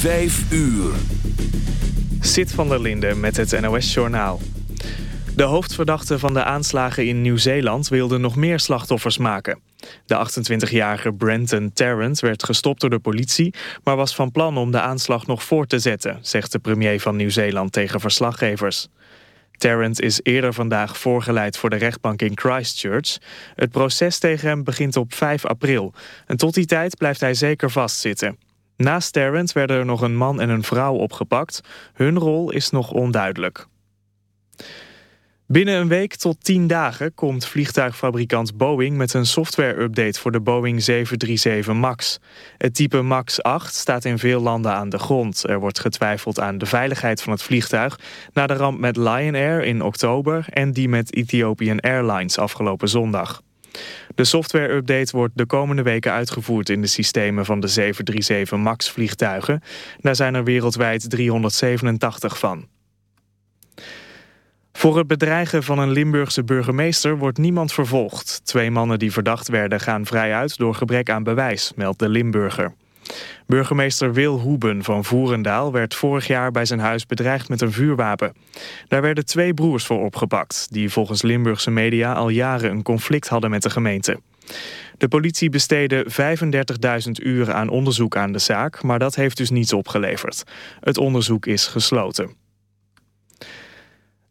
Vijf uur. Sit van der Linde met het NOS-journaal. De hoofdverdachte van de aanslagen in Nieuw-Zeeland wilde nog meer slachtoffers maken. De 28-jarige Brenton Tarrant werd gestopt door de politie... maar was van plan om de aanslag nog voort te zetten... zegt de premier van Nieuw-Zeeland tegen verslaggevers. Tarrant is eerder vandaag voorgeleid voor de rechtbank in Christchurch. Het proces tegen hem begint op 5 april. En tot die tijd blijft hij zeker vastzitten. Naast Tarrant werden er nog een man en een vrouw opgepakt. Hun rol is nog onduidelijk. Binnen een week tot 10 dagen komt vliegtuigfabrikant Boeing met een software-update voor de Boeing 737 MAX. Het type MAX 8 staat in veel landen aan de grond. Er wordt getwijfeld aan de veiligheid van het vliegtuig na de ramp met Lion Air in oktober en die met Ethiopian Airlines afgelopen zondag. De software-update wordt de komende weken uitgevoerd in de systemen van de 737 MAX vliegtuigen. Daar zijn er wereldwijd 387 van. Voor het bedreigen van een Limburgse burgemeester wordt niemand vervolgd. Twee mannen die verdacht werden gaan vrij uit door gebrek aan bewijs, meldt de Limburger. Burgemeester Wil Hoeben van Voerendaal werd vorig jaar bij zijn huis bedreigd met een vuurwapen. Daar werden twee broers voor opgepakt, die volgens Limburgse media al jaren een conflict hadden met de gemeente. De politie besteedde 35.000 uren aan onderzoek aan de zaak, maar dat heeft dus niets opgeleverd. Het onderzoek is gesloten.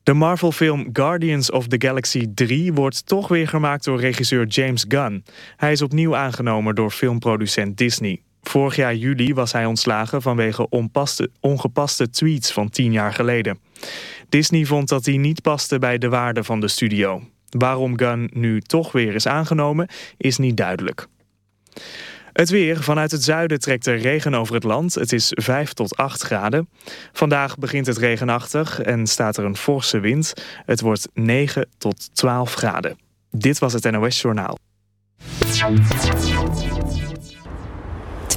De Marvel-film Guardians of the Galaxy 3 wordt toch weer gemaakt door regisseur James Gunn. Hij is opnieuw aangenomen door filmproducent Disney. Vorig jaar juli was hij ontslagen vanwege ongepaste tweets van tien jaar geleden. Disney vond dat hij niet paste bij de waarde van de studio. Waarom Gunn nu toch weer is aangenomen, is niet duidelijk. Het weer. Vanuit het zuiden trekt er regen over het land. Het is 5 tot 8 graden. Vandaag begint het regenachtig en staat er een forse wind. Het wordt 9 tot 12 graden. Dit was het NOS Journaal.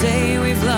say we've loved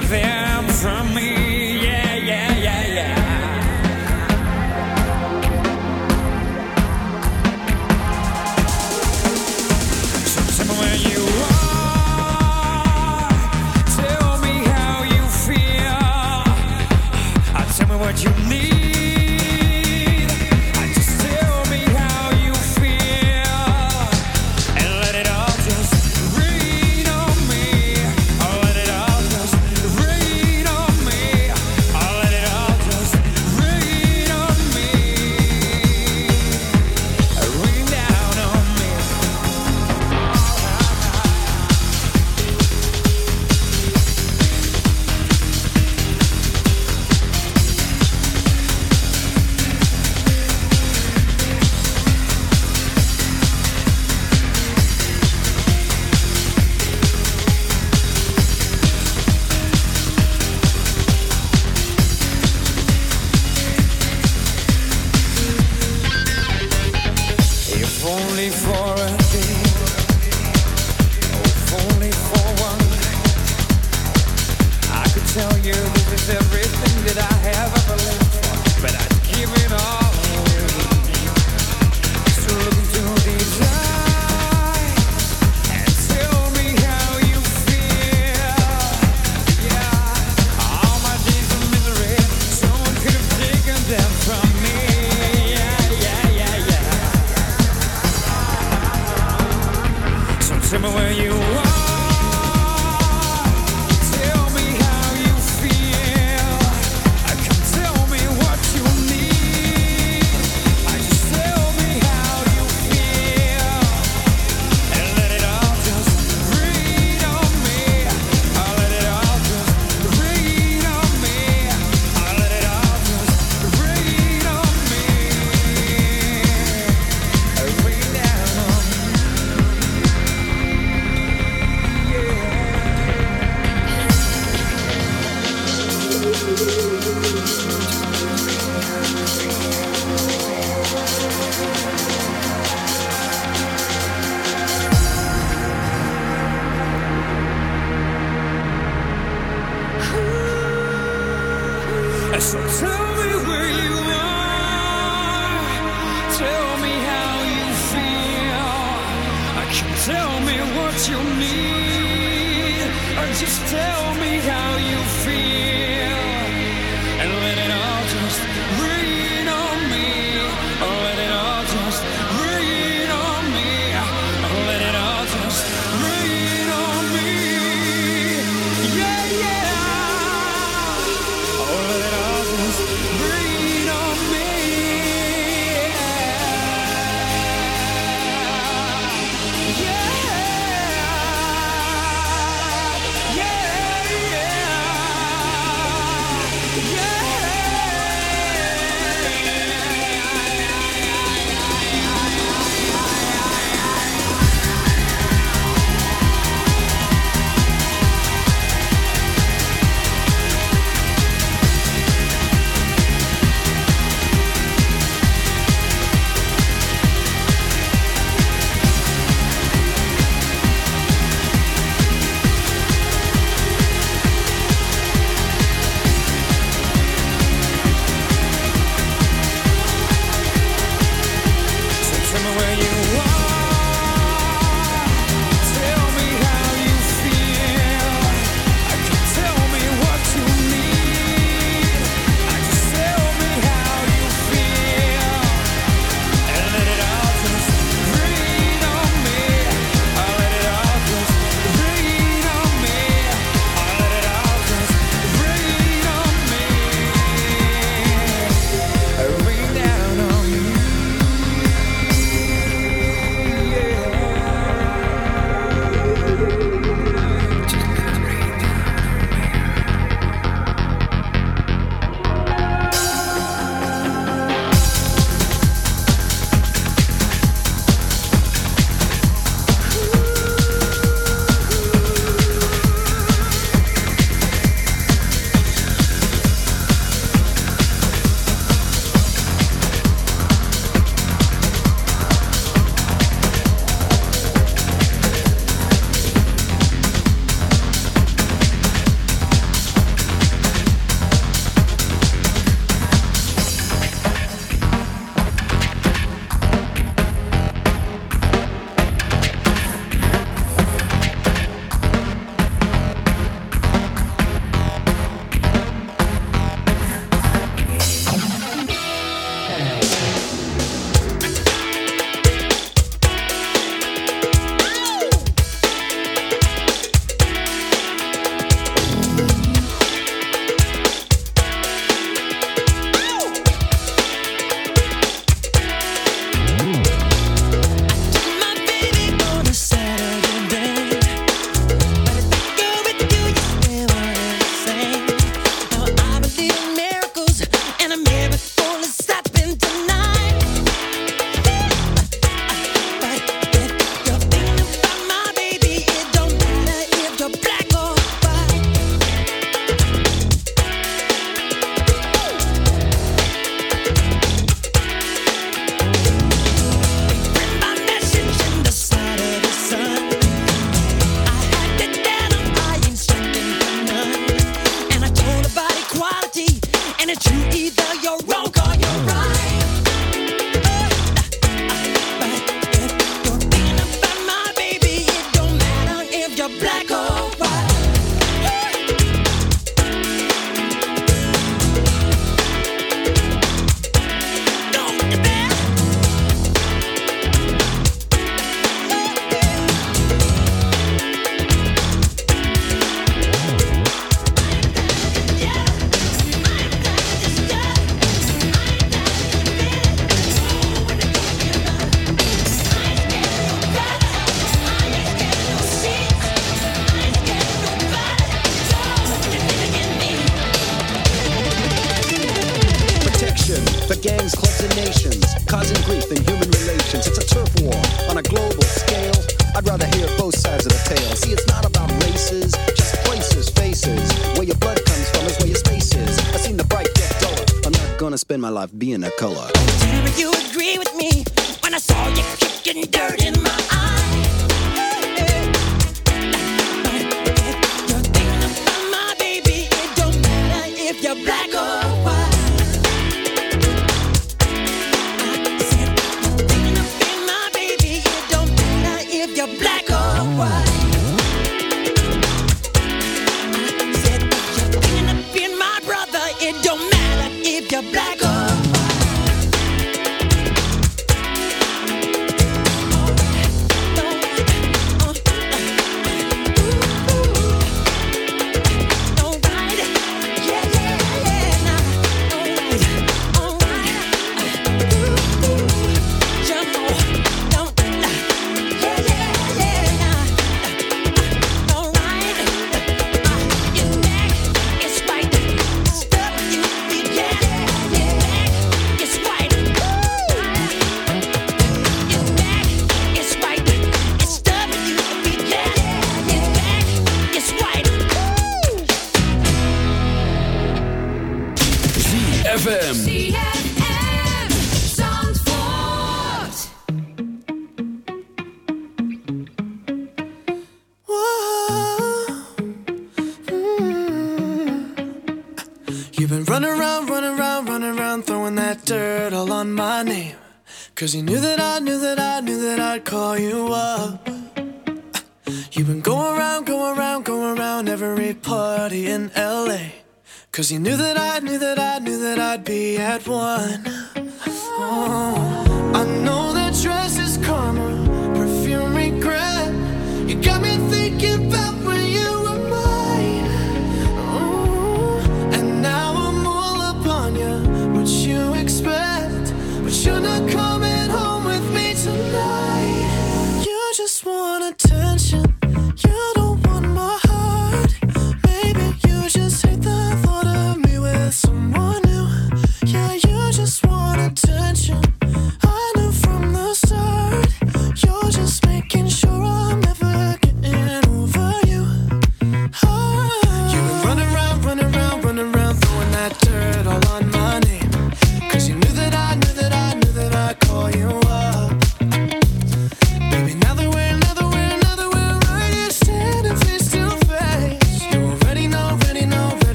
them from me.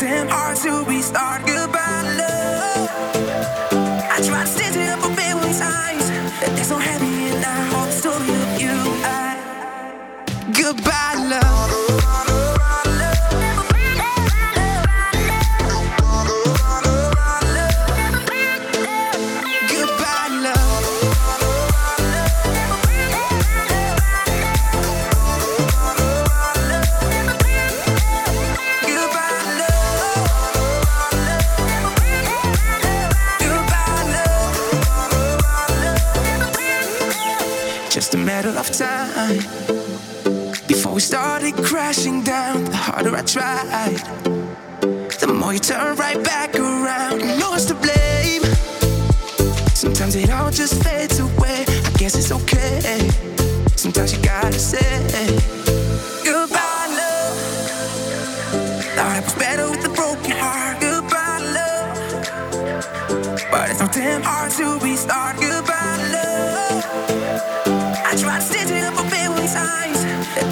Damn hard to restart. Goodbye, time before we started crashing down. The harder I tried, the more you turn right back around. You know it's to blame. Sometimes it all just fades away. I guess it's okay. Sometimes you gotta say goodbye, love. Thought it was better with a broken heart. Goodbye, love. But it's so damn hard to